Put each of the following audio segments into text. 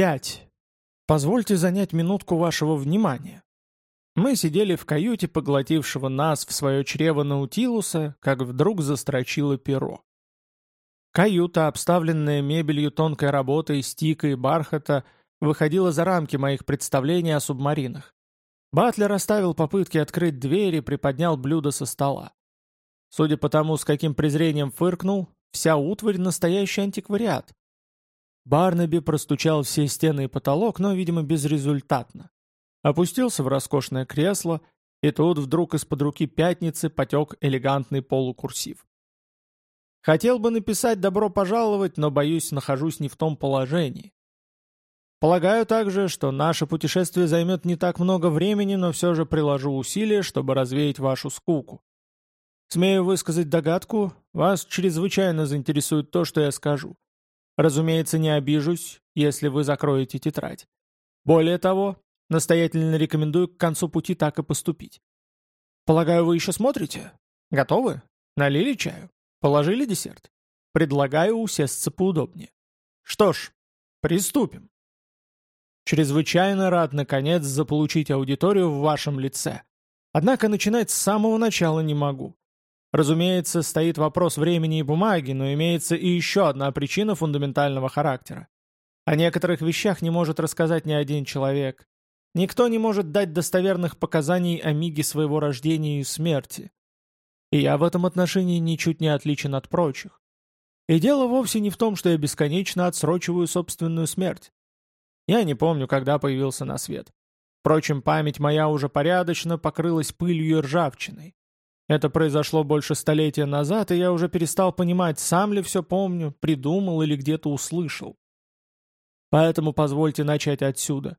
Пять. Позвольте занять минутку вашего внимания. Мы сидели в каюте, поглотившего нас в свое чрево Наутилуса, как вдруг застрочило перо. Каюта, обставленная мебелью тонкой работы из тика и бархата, выходила за рамки моих представлений о субмаринах. Батлер оставил попытки открыть дверь и приподнял блюдо со стола. Судя по тому, с каким презрением фыркнул, вся утварь — настоящий антиквариат. Барнаби простучал все стены и потолок, но, видимо, безрезультатно. Опустился в роскошное кресло, и тут вдруг из-под руки пятницы потек элегантный полукурсив. Хотел бы написать «добро пожаловать», но, боюсь, нахожусь не в том положении. Полагаю также, что наше путешествие займет не так много времени, но все же приложу усилия, чтобы развеять вашу скуку. Смею высказать догадку, вас чрезвычайно заинтересует то, что я скажу. Разумеется, не обижусь, если вы закроете тетрадь. Более того, настоятельно рекомендую к концу пути так и поступить. Полагаю, вы еще смотрите? Готовы? Налили чаю? Положили десерт? Предлагаю усесться поудобнее. Что ж, приступим. Чрезвычайно рад, наконец, заполучить аудиторию в вашем лице. Однако начинать с самого начала не могу. Разумеется, стоит вопрос времени и бумаги, но имеется и еще одна причина фундаментального характера. О некоторых вещах не может рассказать ни один человек. Никто не может дать достоверных показаний о миге своего рождения и смерти. И я в этом отношении ничуть не отличен от прочих. И дело вовсе не в том, что я бесконечно отсрочиваю собственную смерть. Я не помню, когда появился на свет. Впрочем, память моя уже порядочно покрылась пылью и ржавчиной. Это произошло больше столетия назад, и я уже перестал понимать, сам ли все помню, придумал или где-то услышал. Поэтому позвольте начать отсюда.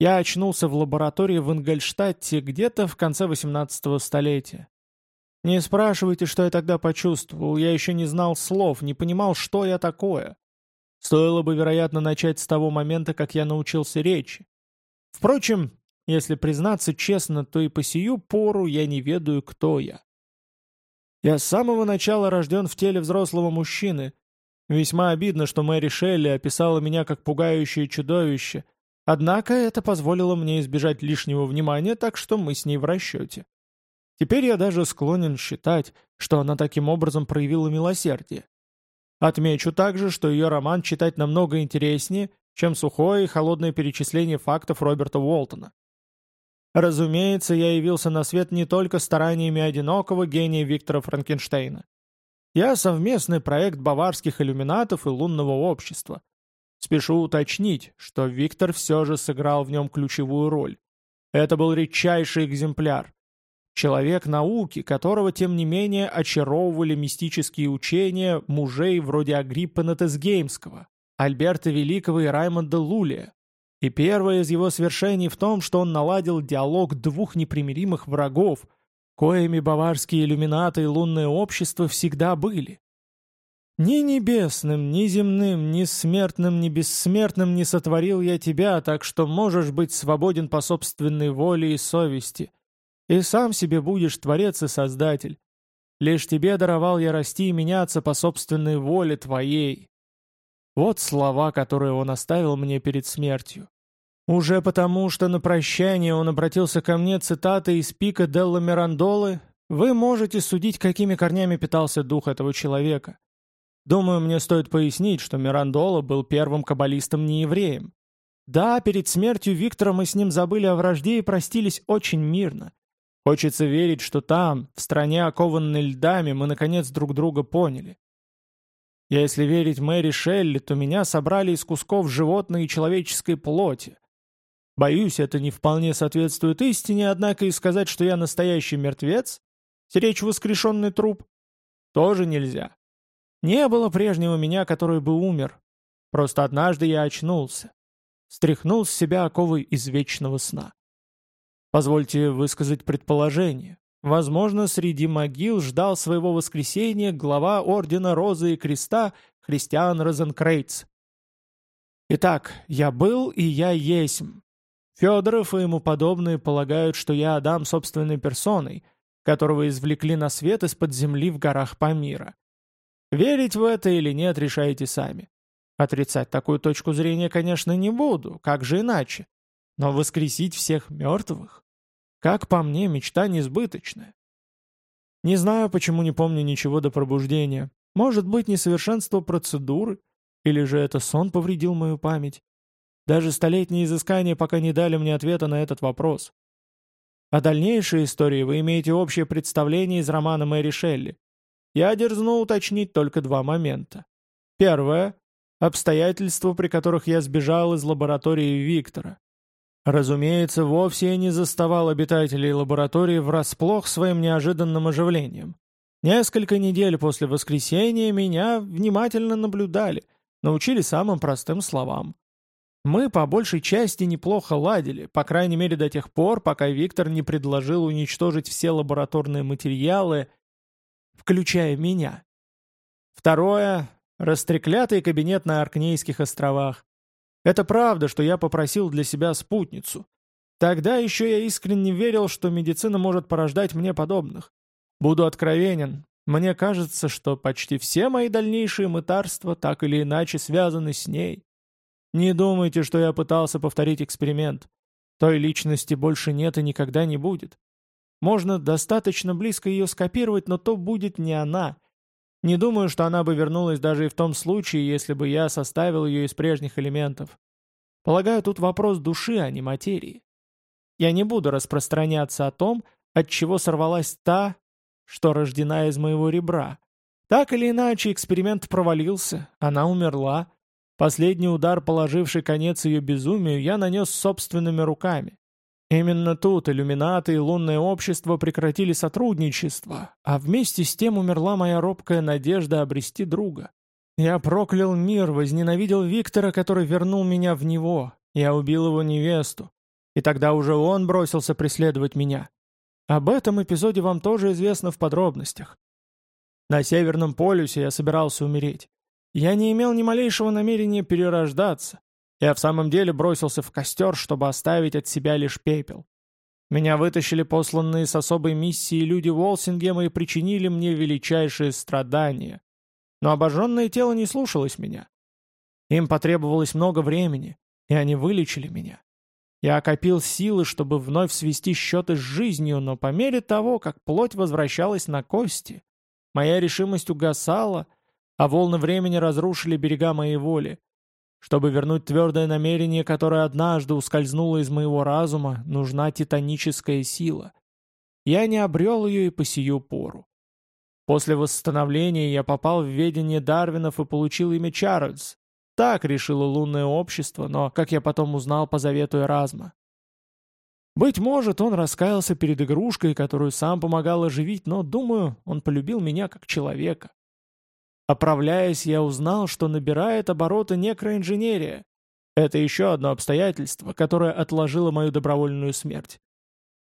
Я очнулся в лаборатории в Ингольштадте где-то в конце 18 столетия. Не спрашивайте, что я тогда почувствовал, я еще не знал слов, не понимал, что я такое. Стоило бы, вероятно, начать с того момента, как я научился речи. Впрочем, если признаться честно, то и по сию пору я не ведаю, кто я. Я с самого начала рожден в теле взрослого мужчины. Весьма обидно, что Мэри Шелли описала меня как пугающее чудовище, однако это позволило мне избежать лишнего внимания, так что мы с ней в расчете. Теперь я даже склонен считать, что она таким образом проявила милосердие. Отмечу также, что ее роман читать намного интереснее, чем сухое и холодное перечисление фактов Роберта Уолтона. Разумеется, я явился на свет не только стараниями одинокого гения Виктора Франкенштейна. Я совместный проект баварских иллюминатов и лунного общества. Спешу уточнить, что Виктор все же сыграл в нем ключевую роль. Это был редчайший экземпляр. Человек науки, которого, тем не менее, очаровывали мистические учения мужей вроде Агриппа Натесгеймского, Альберта Великого и Раймонда Лулия. И первое из его свершений в том, что он наладил диалог двух непримиримых врагов, коими баварские иллюминаты и лунное общество всегда были. Ни небесным, ни земным, ни смертным, ни бессмертным не сотворил я тебя, так что можешь быть свободен по собственной воле и совести. И сам себе будешь творец и создатель. Лишь тебе даровал я расти и меняться по собственной воле твоей. Вот слова, которые он оставил мне перед смертью. Уже потому, что на прощание он обратился ко мне цитатой из пика Делла Мирандолы, вы можете судить, какими корнями питался дух этого человека. Думаю, мне стоит пояснить, что Мирандола был первым каббалистом-неевреем. Да, перед смертью Виктора мы с ним забыли о вражде и простились очень мирно. Хочется верить, что там, в стране окованной льдами, мы наконец друг друга поняли. Если верить Мэри Шелли, то меня собрали из кусков животной и человеческой плоти. Боюсь, это не вполне соответствует истине, однако и сказать, что я настоящий мертвец, стеречь воскрешенный труп, тоже нельзя. Не было прежнего меня, который бы умер. Просто однажды я очнулся. Стряхнул с себя оковы из вечного сна. Позвольте высказать предположение. Возможно, среди могил ждал своего воскресения глава Ордена Розы и Креста Христиан Розенкрейц. Итак, я был и я есмь. Федоров и ему подобные полагают, что я Адам собственной персоной, которого извлекли на свет из-под земли в горах Памира. Верить в это или нет, решайте сами. Отрицать такую точку зрения, конечно, не буду, как же иначе. Но воскресить всех мертвых? Как по мне, мечта несбыточная. Не знаю, почему не помню ничего до пробуждения. Может быть, несовершенство процедуры? Или же это сон повредил мою память? Даже столетние изыскания пока не дали мне ответа на этот вопрос. О дальнейшей истории вы имеете общее представление из романа Мэри Шелли. Я дерзну уточнить только два момента. Первое – обстоятельства, при которых я сбежал из лаборатории Виктора. Разумеется, вовсе я не заставал обитателей лаборатории врасплох своим неожиданным оживлением. Несколько недель после воскресения меня внимательно наблюдали, научили самым простым словам. Мы по большей части неплохо ладили, по крайней мере до тех пор, пока Виктор не предложил уничтожить все лабораторные материалы, включая меня. Второе — растреклятый кабинет на Аркнейских островах. Это правда, что я попросил для себя спутницу. Тогда еще я искренне верил, что медицина может порождать мне подобных. Буду откровенен, мне кажется, что почти все мои дальнейшие мытарства так или иначе связаны с ней. Не думайте, что я пытался повторить эксперимент. Той личности больше нет и никогда не будет. Можно достаточно близко ее скопировать, но то будет не она — не думаю, что она бы вернулась даже и в том случае, если бы я составил ее из прежних элементов. Полагаю, тут вопрос души, а не материи. Я не буду распространяться о том, от чего сорвалась та, что рождена из моего ребра. Так или иначе, эксперимент провалился, она умерла. Последний удар, положивший конец ее безумию, я нанес собственными руками. Именно тут иллюминаты и лунное общество прекратили сотрудничество, а вместе с тем умерла моя робкая надежда обрести друга. Я проклял мир, возненавидел Виктора, который вернул меня в него. Я убил его невесту. И тогда уже он бросился преследовать меня. Об этом эпизоде вам тоже известно в подробностях. На Северном полюсе я собирался умереть. Я не имел ни малейшего намерения перерождаться. Я в самом деле бросился в костер, чтобы оставить от себя лишь пепел. Меня вытащили посланные с особой миссией люди Волсингема и причинили мне величайшие страдания. Но обожженное тело не слушалось меня. Им потребовалось много времени, и они вылечили меня. Я окопил силы, чтобы вновь свести счеты с жизнью, но по мере того, как плоть возвращалась на кости, моя решимость угасала, а волны времени разрушили берега моей воли. Чтобы вернуть твердое намерение, которое однажды ускользнуло из моего разума, нужна титаническая сила. Я не обрел ее и по сию пору. После восстановления я попал в ведение Дарвинов и получил имя Чарльз. Так решило лунное общество, но, как я потом узнал по завету Эразма. Быть может, он раскаялся перед игрушкой, которую сам помогал оживить, но, думаю, он полюбил меня как человека. Оправляясь, я узнал, что набирает обороты некроинженерия. Это еще одно обстоятельство, которое отложило мою добровольную смерть.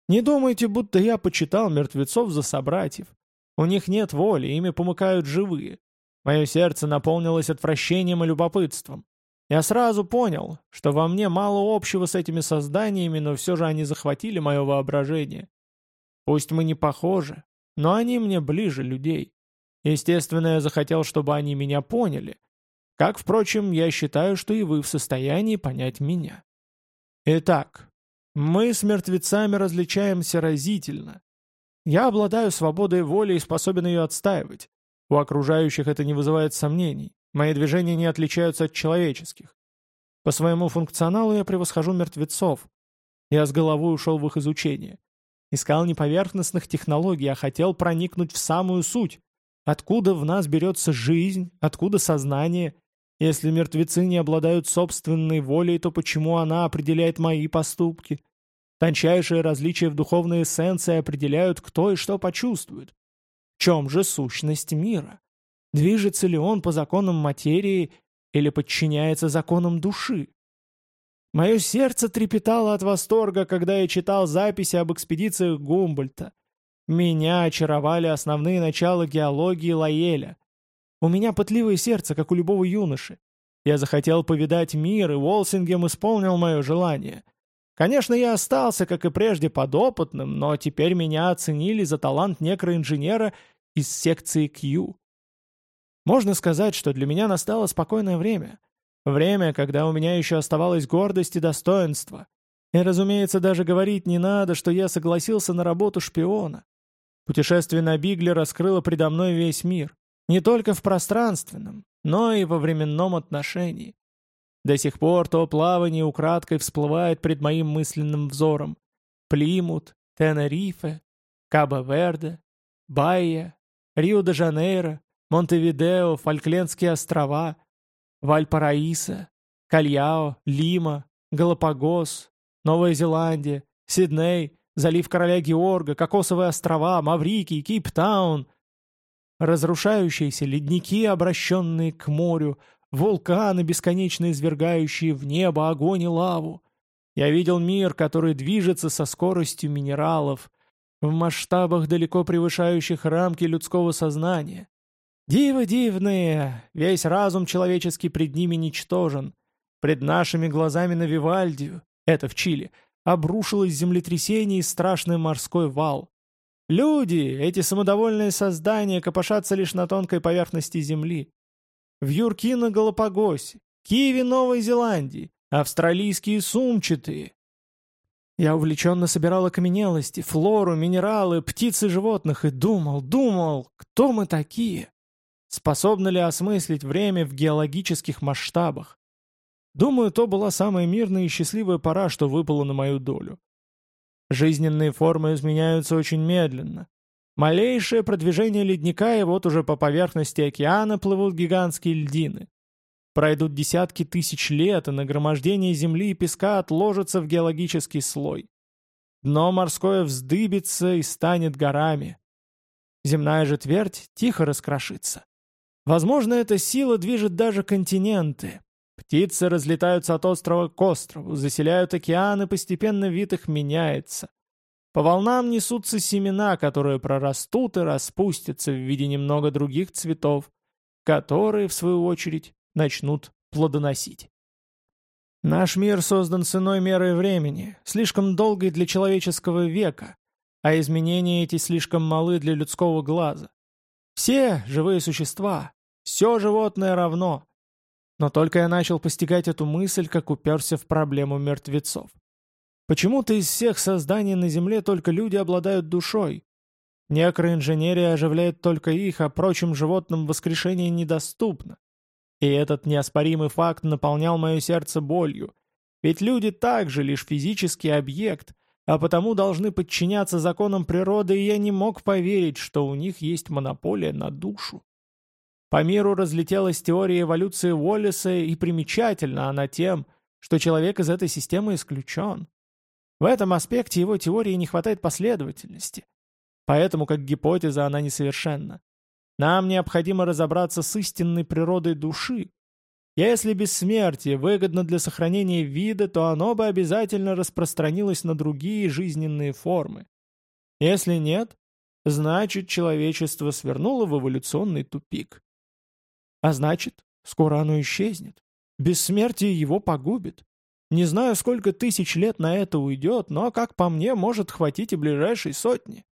Не думайте, будто я почитал мертвецов за собратьев. У них нет воли, ими помыкают живые. Мое сердце наполнилось отвращением и любопытством. Я сразу понял, что во мне мало общего с этими созданиями, но все же они захватили мое воображение. Пусть мы не похожи, но они мне ближе людей. Естественно, я захотел, чтобы они меня поняли. Как, впрочем, я считаю, что и вы в состоянии понять меня. Итак, мы с мертвецами различаемся разительно. Я обладаю свободой воли и способен ее отстаивать. У окружающих это не вызывает сомнений. Мои движения не отличаются от человеческих. По своему функционалу я превосхожу мертвецов. Я с головой ушел в их изучение. Искал не поверхностных технологий, а хотел проникнуть в самую суть. Откуда в нас берется жизнь, откуда сознание? Если мертвецы не обладают собственной волей, то почему она определяет мои поступки? Тончайшие различия в духовной эссенции определяют, кто и что почувствует. В чем же сущность мира? Движется ли он по законам материи или подчиняется законам души? Мое сердце трепетало от восторга, когда я читал записи об экспедициях Гумбольта, меня очаровали основные начала геологии Лаэля. У меня пытливое сердце, как у любого юноши. Я захотел повидать мир, и Уолсингем исполнил мое желание. Конечно, я остался, как и прежде, подопытным, но теперь меня оценили за талант некроинженера из секции Q. Можно сказать, что для меня настало спокойное время. Время, когда у меня еще оставалась гордость и достоинство. И, разумеется, даже говорить не надо, что я согласился на работу шпиона. Путешествие на Бигле раскрыло предо мной весь мир. Не только в пространственном, но и во временном отношении. До сих пор то плавание украдкой всплывает пред моим мысленным взором. Плимут, Тенерифе, Кабо-Верде, Байя, Рио-де-Жанейро, Монтевидео, Фольклендские острова, Вальпараиса, Кальяо, Лима, Галапагос, Новая Зеландия, Сидней, залив Короля Георга, Кокосовые острова, Маврикий, Кейптаун. Разрушающиеся ледники, обращенные к морю, вулканы, бесконечно извергающие в небо огонь и лаву. Я видел мир, который движется со скоростью минералов, в масштабах, далеко превышающих рамки людского сознания. Дивы дивные, весь разум человеческий пред ними ничтожен. Пред нашими глазами на Вивальдию, это в Чили, обрушилось землетрясение и страшный морской вал. Люди, эти самодовольные создания, копошатся лишь на тонкой поверхности земли. В Юркино Галапагосе, Киеве Новой Зеландии, австралийские сумчатые. Я увлеченно собирал окаменелости, флору, минералы, птиц и животных и думал, думал, кто мы такие? Способны ли осмыслить время в геологических масштабах? Думаю, то была самая мирная и счастливая пора, что выпала на мою долю. Жизненные формы изменяются очень медленно. Малейшее продвижение ледника, и вот уже по поверхности океана плывут гигантские льдины. Пройдут десятки тысяч лет, и нагромождение земли и песка отложится в геологический слой. Дно морское вздыбится и станет горами. Земная же твердь тихо раскрошится. Возможно, эта сила движет даже континенты. Птицы разлетаются от острова к острову, заселяют океаны, постепенно вид их меняется. По волнам несутся семена, которые прорастут и распустятся в виде немного других цветов, которые, в свою очередь, начнут плодоносить. Наш мир создан с иной мерой времени, слишком долгой для человеческого века, а изменения эти слишком малы для людского глаза. Все живые существа, все животное равно. Но только я начал постигать эту мысль, как уперся в проблему мертвецов. Почему-то из всех созданий на Земле только люди обладают душой. Некроинженерия оживляет только их, а прочим животным воскрешение недоступно. И этот неоспоримый факт наполнял мое сердце болью. Ведь люди также лишь физический объект, а потому должны подчиняться законам природы, и я не мог поверить, что у них есть монополия на душу. По миру разлетелась теория эволюции Уоллеса, и примечательна она тем, что человек из этой системы исключен. В этом аспекте его теории не хватает последовательности. Поэтому, как гипотеза, она несовершенна. Нам необходимо разобраться с истинной природой души. Если бессмертие выгодно для сохранения вида, то оно бы обязательно распространилось на другие жизненные формы. Если нет, значит человечество свернуло в эволюционный тупик. А значит, скоро оно исчезнет. Бессмертие его погубит. Не знаю, сколько тысяч лет на это уйдет, но, как по мне, может хватить и ближайшей сотни.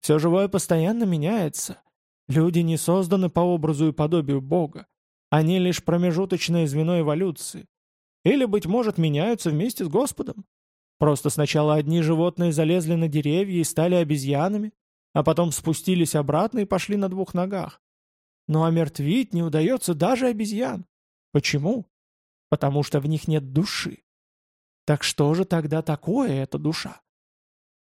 Все живое постоянно меняется. Люди не созданы по образу и подобию Бога. Они лишь промежуточное звено эволюции. Или, быть может, меняются вместе с Господом. Просто сначала одни животные залезли на деревья и стали обезьянами, а потом спустились обратно и пошли на двух ногах. Но омертвить не удается даже обезьян. Почему? потому что в них нет души. Так что же тогда такое эта душа?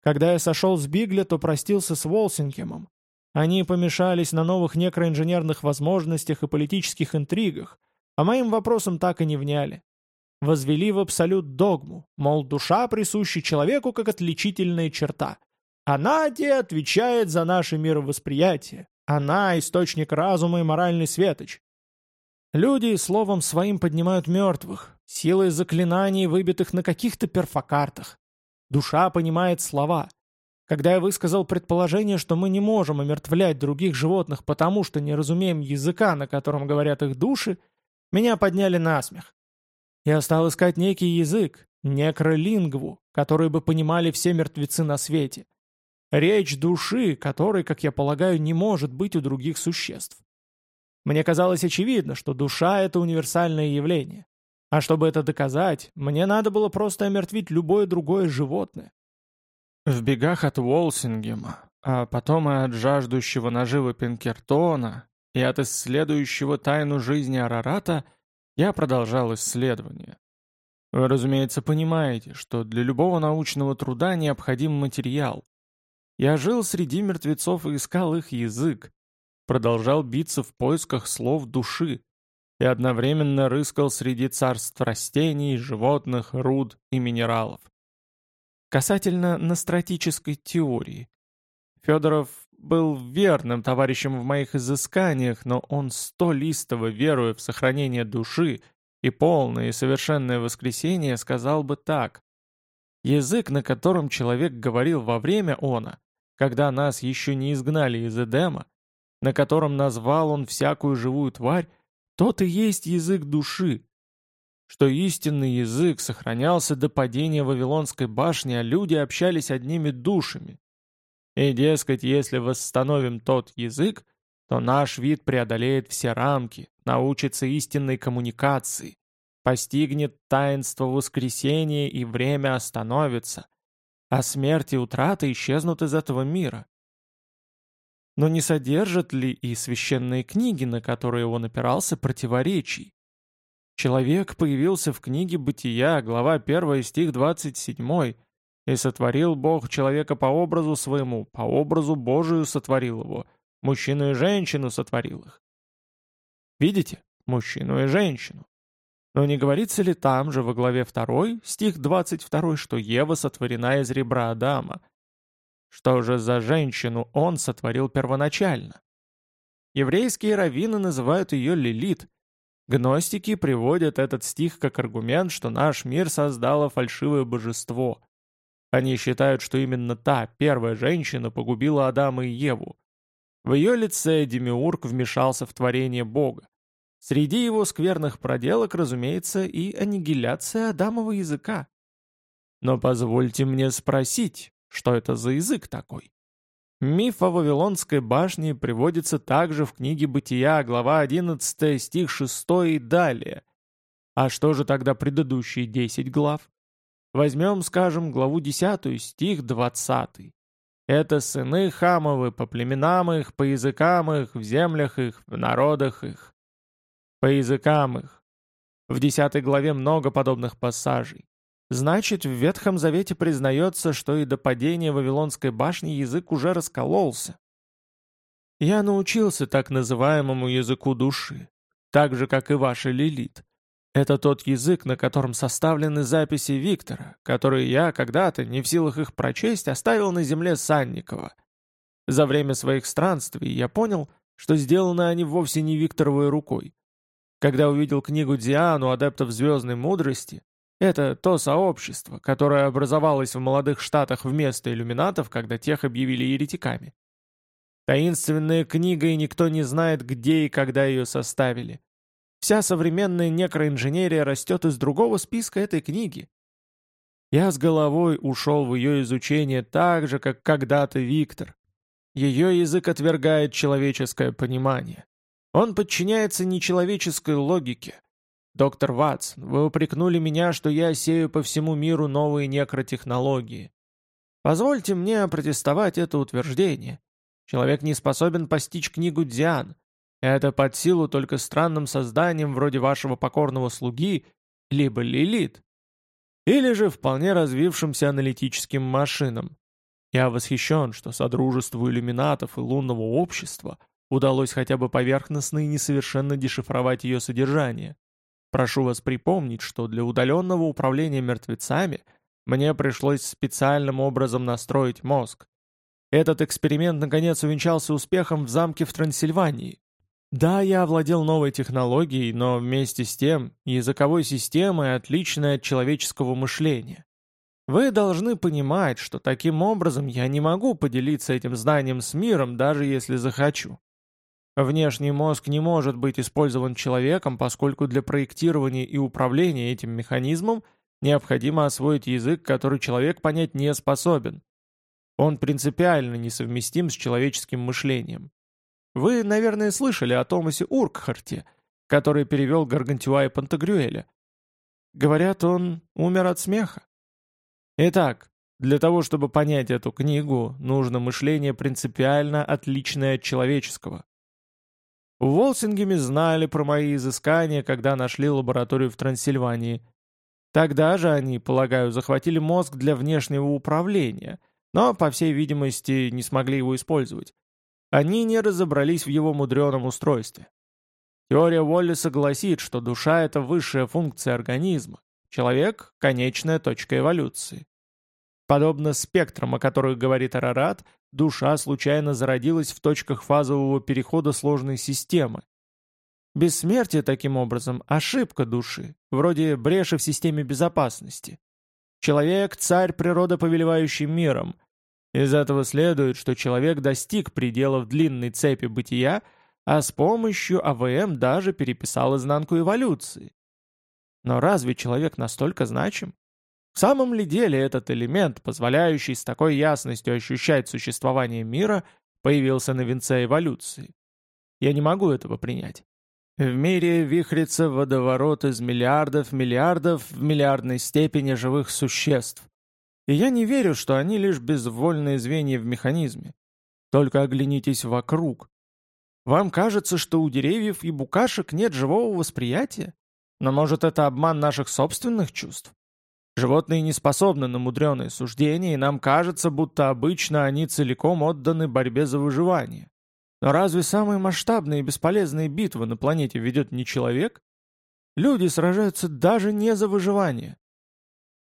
Когда я сошел с Бигля, то простился с Волсингемом. Они помешались на новых некроинженерных возможностях и политических интригах, а моим вопросам так и не вняли. Возвели в абсолют догму, мол, душа присуща человеку как отличительная черта. Она, те, отвечает за наше мировосприятие. Она — источник разума и моральный светоч. Люди словом своим поднимают мертвых, силой заклинаний, выбитых на каких-то перфокартах. Душа понимает слова. Когда я высказал предположение, что мы не можем омертвлять других животных, потому что не разумеем языка, на котором говорят их души, меня подняли на смех. Я стал искать некий язык, некролингву, который бы понимали все мертвецы на свете. Речь души, которой, как я полагаю, не может быть у других существ. Мне казалось очевидно, что душа — это универсальное явление. А чтобы это доказать, мне надо было просто омертвить любое другое животное. В бегах от Уолсингема, а потом и от жаждущего наживы Пинкертона, и от исследующего тайну жизни Арарата, я продолжал исследование. Вы, разумеется, понимаете, что для любого научного труда необходим материал. Я жил среди мертвецов и искал их язык, продолжал биться в поисках слов души и одновременно рыскал среди царств растений, животных, руд и минералов. Касательно настратической теории. Федоров был верным товарищем в моих изысканиях, но он столистово веруя в сохранение души и полное и совершенное воскресение, сказал бы так. Язык, на котором человек говорил во время она, когда нас еще не изгнали из Эдема, на котором назвал он всякую живую тварь, тот и есть язык души, что истинный язык сохранялся до падения Вавилонской башни, а люди общались одними душами. И, дескать, если восстановим тот язык, то наш вид преодолеет все рамки, научится истинной коммуникации, постигнет таинство воскресения и время остановится, а смерть и утрата исчезнут из этого мира. Но не содержат ли и священные книги, на которые он опирался, противоречий? Человек появился в книге «Бытия», глава 1, стих 27, «И сотворил Бог человека по образу своему, по образу Божию сотворил его, мужчину и женщину сотворил их». Видите? Мужчину и женщину. Но не говорится ли там же во главе 2, стих 22, что Ева сотворена из ребра Адама – что же за женщину он сотворил первоначально? Еврейские раввины называют ее Лилит. Гностики приводят этот стих как аргумент, что наш мир создало фальшивое божество. Они считают, что именно та, первая женщина, погубила Адама и Еву. В ее лице Демиург вмешался в творение Бога. Среди его скверных проделок, разумеется, и аннигиляция Адамова языка. Но позвольте мне спросить, что это за язык такой? Миф о Вавилонской башне приводится также в книге «Бытия», глава 11, стих 6 и далее. А что же тогда предыдущие 10 глав? Возьмем, скажем, главу 10, стих 20. Это сыны Хамовы по племенам их, по языкам их, в землях их, в народах их. По языкам их. В 10 главе много подобных пассажей. Значит, в Ветхом Завете признается, что и до падения Вавилонской башни язык уже раскололся. Я научился так называемому языку души, так же, как и ваша Лилит. Это тот язык, на котором составлены записи Виктора, которые я когда-то, не в силах их прочесть, оставил на земле Санникова. За время своих странствий я понял, что сделаны они вовсе не Викторовой рукой. Когда увидел книгу Диану адептов звездной мудрости, это то сообщество, которое образовалось в молодых штатах вместо иллюминатов, когда тех объявили еретиками. Таинственная книга, и никто не знает, где и когда ее составили. Вся современная некроинженерия растет из другого списка этой книги. Я с головой ушел в ее изучение так же, как когда-то Виктор. Ее язык отвергает человеческое понимание. Он подчиняется нечеловеческой логике, «Доктор Ватсон, вы упрекнули меня, что я сею по всему миру новые некротехнологии. Позвольте мне опротестовать это утверждение. Человек не способен постичь книгу Диан. Это под силу только странным созданиям вроде вашего покорного слуги, либо Лилит. Или же вполне развившимся аналитическим машинам. Я восхищен, что Содружеству иллюминатов и лунного общества удалось хотя бы поверхностно и несовершенно дешифровать ее содержание. Прошу вас припомнить, что для удаленного управления мертвецами мне пришлось специальным образом настроить мозг. Этот эксперимент наконец увенчался успехом в замке в Трансильвании. Да, я овладел новой технологией, но вместе с тем языковой системой, отличной от человеческого мышления. Вы должны понимать, что таким образом я не могу поделиться этим знанием с миром, даже если захочу. Внешний мозг не может быть использован человеком, поскольку для проектирования и управления этим механизмом необходимо освоить язык, который человек понять не способен. Он принципиально несовместим с человеческим мышлением. Вы, наверное, слышали о Томасе Уркхарте, который перевел Гаргантюа и Пантагрюэля. Говорят, он умер от смеха. Итак, для того, чтобы понять эту книгу, нужно мышление принципиально отличное от человеческого. В Волсингеме знали про мои изыскания, когда нашли лабораторию в Трансильвании. Тогда же они, полагаю, захватили мозг для внешнего управления, но, по всей видимости, не смогли его использовать. Они не разобрались в его мудреном устройстве. Теория Уоллиса гласит, что душа — это высшая функция организма, человек — конечная точка эволюции. Подобно спектрам, о которых говорит Арарат, душа случайно зародилась в точках фазового перехода сложной системы. Бессмертие, таким образом, ошибка души, вроде бреши в системе безопасности. Человек – царь природа, повелевающий миром. Из этого следует, что человек достиг пределов длинной цепи бытия, а с помощью АВМ даже переписал изнанку эволюции. Но разве человек настолько значим? Самом ли деле этот элемент, позволяющий с такой ясностью ощущать существование мира, появился на венце эволюции? Я не могу этого принять. В мире вихрится водоворот из миллиардов миллиардов в миллиардной степени живых существ. И я не верю, что они лишь безвольные звенья в механизме. Только оглянитесь вокруг. Вам кажется, что у деревьев и букашек нет живого восприятия? Но может это обман наших собственных чувств? Животные не способны на мудреные суждения, и нам кажется, будто обычно они целиком отданы борьбе за выживание. Но разве самые масштабные и бесполезные битвы на планете ведет не человек? Люди сражаются даже не за выживание.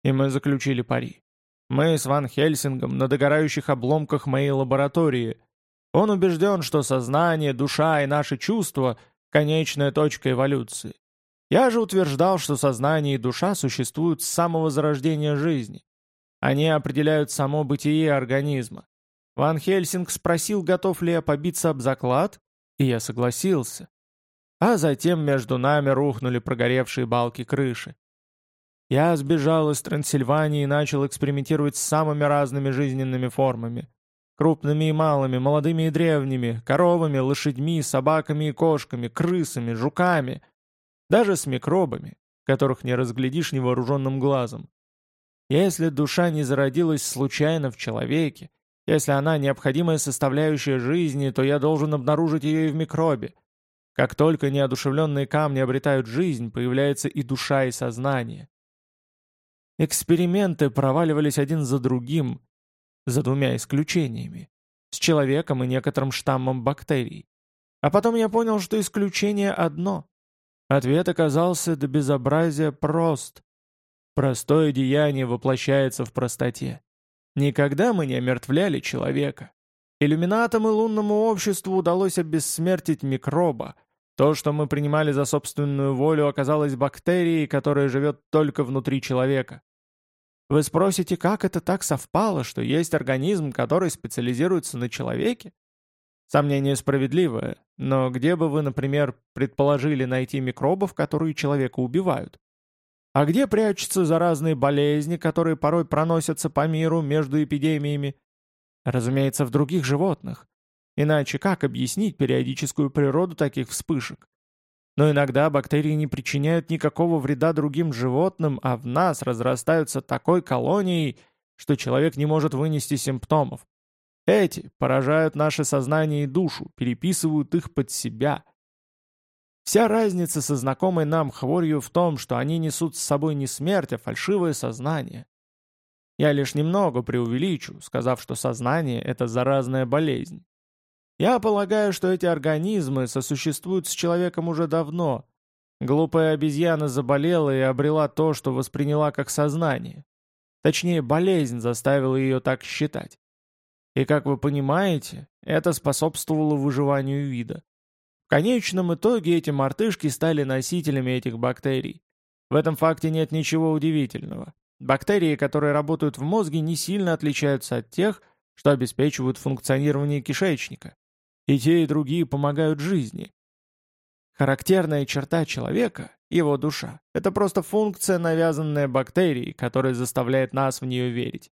И мы заключили пари. Мы с Ван Хельсингом на догорающих обломках моей лаборатории. Он убежден, что сознание, душа и наши чувства – конечная точка эволюции. Я же утверждал, что сознание и душа существуют с самого зарождения жизни. Они определяют само бытие организма. Ван Хельсинг спросил, готов ли я побиться об заклад, и я согласился. А затем между нами рухнули прогоревшие балки крыши. Я сбежал из Трансильвании и начал экспериментировать с самыми разными жизненными формами. Крупными и малыми, молодыми и древними, коровами, лошадьми, собаками и кошками, крысами, жуками — даже с микробами, которых не разглядишь невооруженным глазом. Если душа не зародилась случайно в человеке, если она необходимая составляющая жизни, то я должен обнаружить ее и в микробе. Как только неодушевленные камни обретают жизнь, появляется и душа, и сознание. Эксперименты проваливались один за другим, за двумя исключениями, с человеком и некоторым штаммом бактерий. А потом я понял, что исключение одно Ответ оказался до безобразия прост. Простое деяние воплощается в простоте. Никогда мы не омертвляли человека. Иллюминатам и лунному обществу удалось обессмертить микроба. То, что мы принимали за собственную волю, оказалось бактерией, которая живет только внутри человека. Вы спросите, как это так совпало, что есть организм, который специализируется на человеке? Сомнение справедливое, но где бы вы, например, предположили найти микробов, которые человека убивают? А где прячутся заразные болезни, которые порой проносятся по миру между эпидемиями? Разумеется, в других животных. Иначе как объяснить периодическую природу таких вспышек? Но иногда бактерии не причиняют никакого вреда другим животным, а в нас разрастаются такой колонией, что человек не может вынести симптомов. Эти поражают наше сознание и душу, переписывают их под себя. Вся разница со знакомой нам хворью в том, что они несут с собой не смерть, а фальшивое сознание. Я лишь немного преувеличу, сказав, что сознание — это заразная болезнь. Я полагаю, что эти организмы сосуществуют с человеком уже давно. Глупая обезьяна заболела и обрела то, что восприняла как сознание. Точнее, болезнь заставила ее так считать. И, как вы понимаете, это способствовало выживанию вида. В конечном итоге эти мартышки стали носителями этих бактерий. В этом факте нет ничего удивительного. Бактерии, которые работают в мозге, не сильно отличаются от тех, что обеспечивают функционирование кишечника. И те, и другие помогают жизни. Характерная черта человека, его душа, это просто функция, навязанная бактерией, которая заставляет нас в нее верить.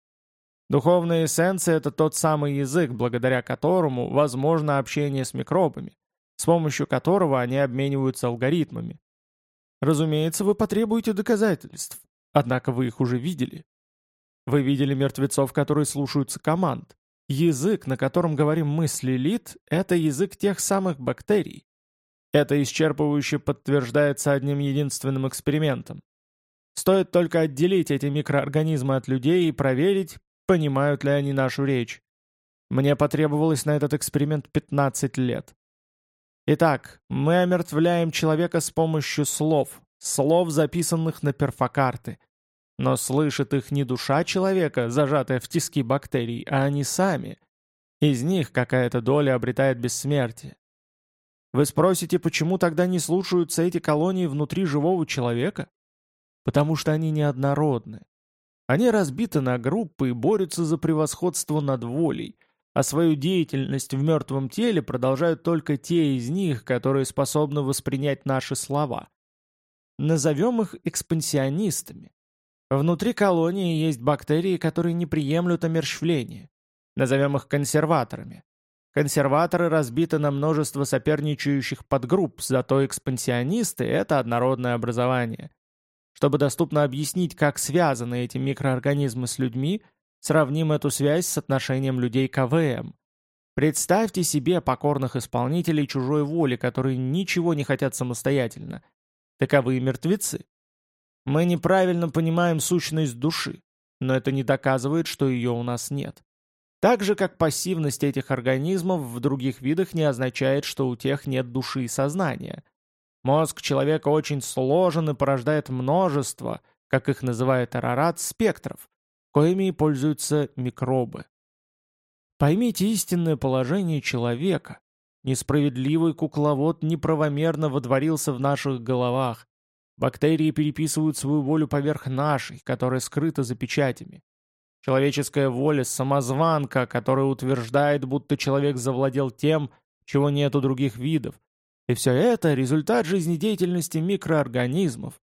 Духовная эссенция — это тот самый язык, благодаря которому возможно общение с микробами, с помощью которого они обмениваются алгоритмами. Разумеется, вы потребуете доказательств, однако вы их уже видели. Вы видели мертвецов, которые слушаются команд. Язык, на котором говорим мы с Лилит, это язык тех самых бактерий. Это исчерпывающе подтверждается одним единственным экспериментом. Стоит только отделить эти микроорганизмы от людей и проверить, понимают ли они нашу речь. Мне потребовалось на этот эксперимент 15 лет. Итак, мы омертвляем человека с помощью слов, слов, записанных на перфокарты. Но слышит их не душа человека, зажатая в тиски бактерий, а они сами. Из них какая-то доля обретает бессмертие. Вы спросите, почему тогда не слушаются эти колонии внутри живого человека? Потому что они неоднородны. Они разбиты на группы и борются за превосходство над волей, а свою деятельность в мертвом теле продолжают только те из них, которые способны воспринять наши слова. Назовем их экспансионистами. Внутри колонии есть бактерии, которые не приемлют омерщвления. Назовем их консерваторами. Консерваторы разбиты на множество соперничающих подгрупп, зато экспансионисты — это однородное образование. Чтобы доступно объяснить, как связаны эти микроорганизмы с людьми, сравним эту связь с отношением людей к АВМ. Представьте себе покорных исполнителей чужой воли, которые ничего не хотят самостоятельно. Таковы и мертвецы. Мы неправильно понимаем сущность души, но это не доказывает, что ее у нас нет. Так же, как пассивность этих организмов в других видах не означает, что у тех нет души и сознания. Мозг человека очень сложен и порождает множество, как их называет Арарат, спектров, коими и пользуются микробы. Поймите истинное положение человека. Несправедливый кукловод неправомерно водворился в наших головах. Бактерии переписывают свою волю поверх нашей, которая скрыта за печатями. Человеческая воля – самозванка, которая утверждает, будто человек завладел тем, чего нет у других видов. И все это – результат жизнедеятельности микроорганизмов.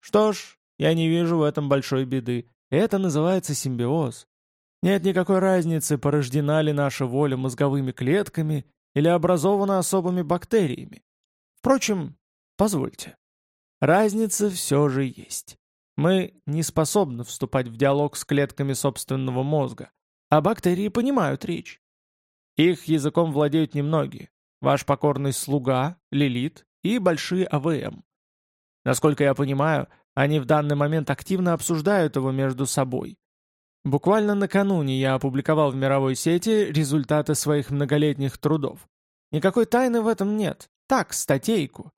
Что ж, я не вижу в этом большой беды. Это называется симбиоз. Нет никакой разницы, порождена ли наша воля мозговыми клетками или образована особыми бактериями. Впрочем, позвольте. Разница все же есть. Мы не способны вступать в диалог с клетками собственного мозга, а бактерии понимают речь. Их языком владеют немногие. Ваш покорный слуга, Лилит и большие АВМ. Насколько я понимаю, они в данный момент активно обсуждают его между собой. Буквально накануне я опубликовал в мировой сети результаты своих многолетних трудов. Никакой тайны в этом нет. Так, статейку.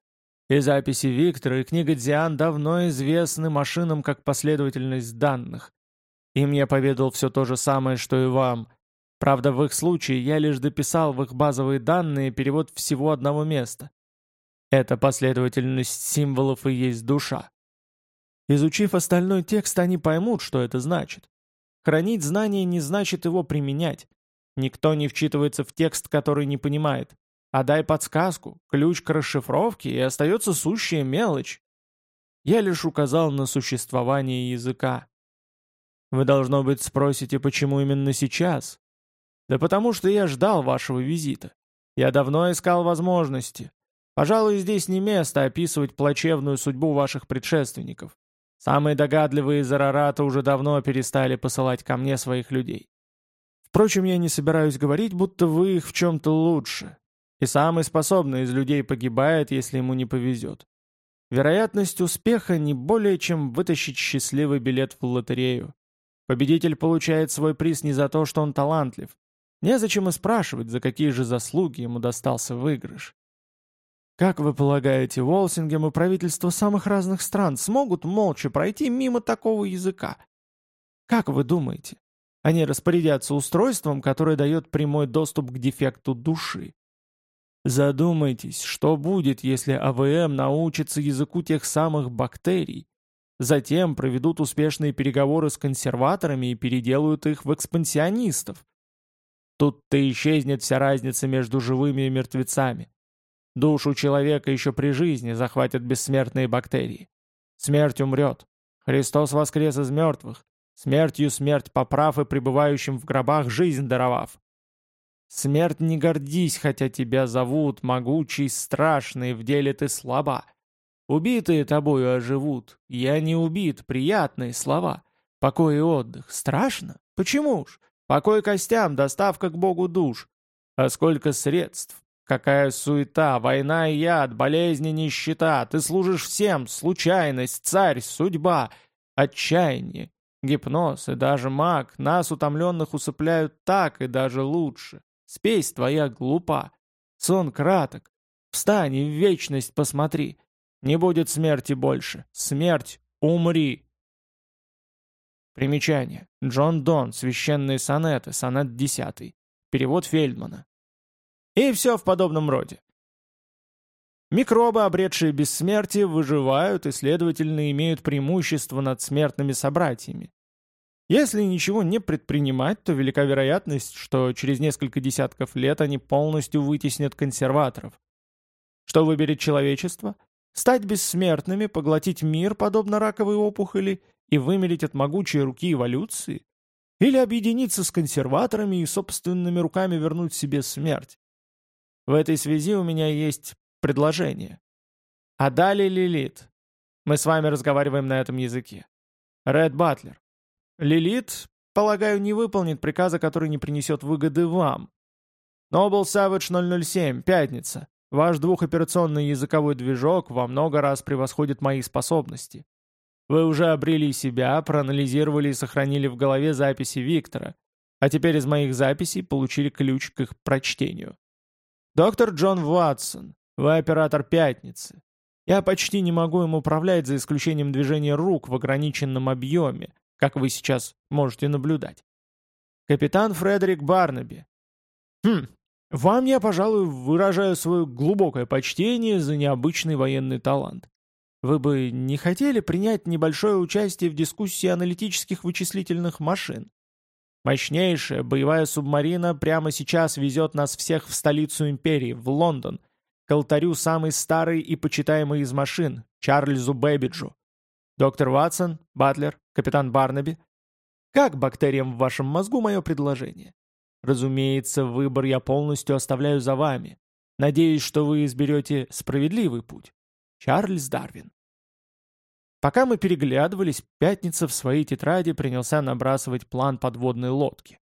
И записи Виктора, и книга Диан давно известны машинам как последовательность данных. Им я поведал все то же самое, что и вам. Правда, в их случае я лишь дописал в их базовые данные перевод всего одного места. Эта последовательность символов и есть душа. Изучив остальной текст, они поймут, что это значит. Хранить знание не значит его применять. Никто не вчитывается в текст, который не понимает. А дай подсказку, ключ к расшифровке, и остается сущая мелочь. Я лишь указал на существование языка. Вы, должно быть, спросите, почему именно сейчас? Да потому что я ждал вашего визита. Я давно искал возможности. Пожалуй, здесь не место описывать плачевную судьбу ваших предшественников. Самые догадливые из Арарата уже давно перестали посылать ко мне своих людей. Впрочем, я не собираюсь говорить, будто вы их в чем-то лучше. И самый способный из людей погибает, если ему не повезет. Вероятность успеха не более чем вытащить счастливый билет в лотерею. Победитель получает свой приз не за то, что он талантлив. Незачем и спрашивать, за какие же заслуги ему достался выигрыш. Как вы полагаете, Уолсингем и правительства самых разных стран смогут молча пройти мимо такого языка? Как вы думаете? Они распорядятся устройством, которое дает прямой доступ к дефекту души. Задумайтесь, что будет, если АВМ научится языку тех самых бактерий, затем проведут успешные переговоры с консерваторами и переделают их в экспансионистов. Тут-то исчезнет вся разница между живыми и мертвецами. Душу человека еще при жизни захватят бессмертные бактерии. Смерть умрет. Христос воскрес из мертвых. смертью смерть поправ и пребывающим в гробах жизнь даровав. Смерть не гордись, хотя тебя зовут, могучий, страшный, в деле ты слаба. Убитые тобою оживут, я не убит, приятные слова. Покой и отдых, страшно? Почему ж? Покой костям, доставка к Богу душ. А сколько средств, какая суета, война и яд, болезни, нищета. Ты служишь всем, случайность, царь, судьба, отчаяние, гипноз и даже маг. Нас, утомленных, усыпляют так и даже лучше. Спесь твоя глупа. Сон краток. Встань и в вечность посмотри. Не будет смерти больше. Смерть, умри. Примечание. Джон Дон. Священные сонеты. Сонет 10. Перевод Фельдмана. И все в подобном роде. Микробы, обретшие бессмертие, выживают и, следовательно, имеют преимущество над смертными собратьями. Если ничего не предпринимать, то велика вероятность, что через несколько десятков лет они полностью вытеснят консерваторов. Что выберет человечество? Стать бессмертными, поглотить мир, подобно раковой опухоли, и вымереть от могучей руки эволюции? Или объединиться с консерваторами и собственными руками вернуть себе смерть? В этой связи у меня есть предложение. А далее Лилит. Мы с вами разговариваем на этом языке. Ред Батлер. Лилит, полагаю, не выполнит приказа, который не принесет выгоды вам. Noble Savage 007, пятница. Ваш двухоперационный языковой движок во много раз превосходит мои способности. Вы уже обрели себя, проанализировали и сохранили в голове записи Виктора, а теперь из моих записей получили ключ к их прочтению. Доктор Джон Ватсон, вы оператор «Пятницы». Я почти не могу им управлять за исключением движения рук в ограниченном объеме, как вы сейчас можете наблюдать. Капитан Фредерик Барнаби. Хм, вам я, пожалуй, выражаю свое глубокое почтение за необычный военный талант. Вы бы не хотели принять небольшое участие в дискуссии аналитических вычислительных машин? Мощнейшая боевая субмарина прямо сейчас везет нас всех в столицу империи, в Лондон, к алтарю самой старой и почитаемой из машин, Чарльзу Бэбиджу. Доктор Ватсон, Батлер, капитан Барнаби. Как бактериям в вашем мозгу мое предложение? Разумеется, выбор я полностью оставляю за вами. Надеюсь, что вы изберете справедливый путь. Чарльз Дарвин. Пока мы переглядывались, Пятница в своей тетради принялся набрасывать план подводной лодки.